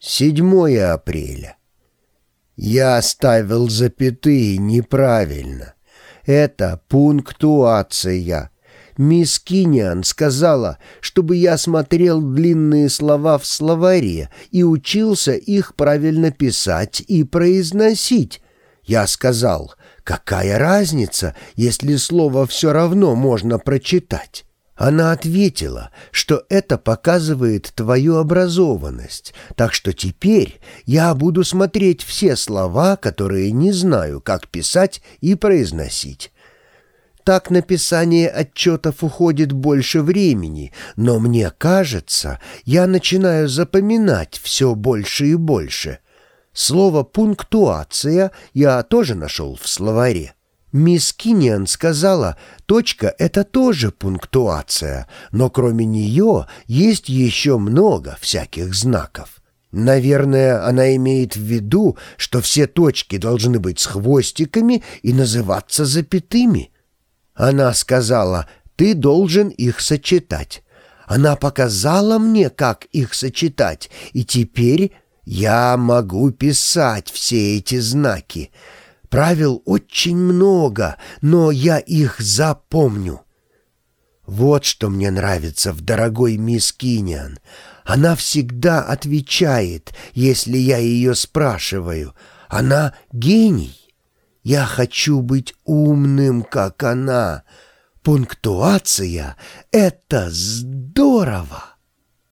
7 апреля. Я ставил запятые неправильно. Это пунктуация. Мисс Киниан сказала, чтобы я смотрел длинные слова в словаре и учился их правильно писать и произносить. Я сказал, какая разница, если слово все равно можно прочитать. Она ответила, что это показывает твою образованность, так что теперь я буду смотреть все слова, которые не знаю, как писать и произносить. Так написание отчетов уходит больше времени, но мне кажется, я начинаю запоминать все больше и больше. Слово «пунктуация» я тоже нашел в словаре. Мисс Кинниан сказала, точка — это тоже пунктуация, но кроме нее есть еще много всяких знаков. Наверное, она имеет в виду, что все точки должны быть с хвостиками и называться запятыми. Она сказала, ты должен их сочетать. Она показала мне, как их сочетать, и теперь я могу писать все эти знаки. Правил очень много, но я их запомню. Вот что мне нравится в дорогой мисс Киниан. Она всегда отвечает, если я ее спрашиваю. Она гений. Я хочу быть умным, как она. Пунктуация — это здорово.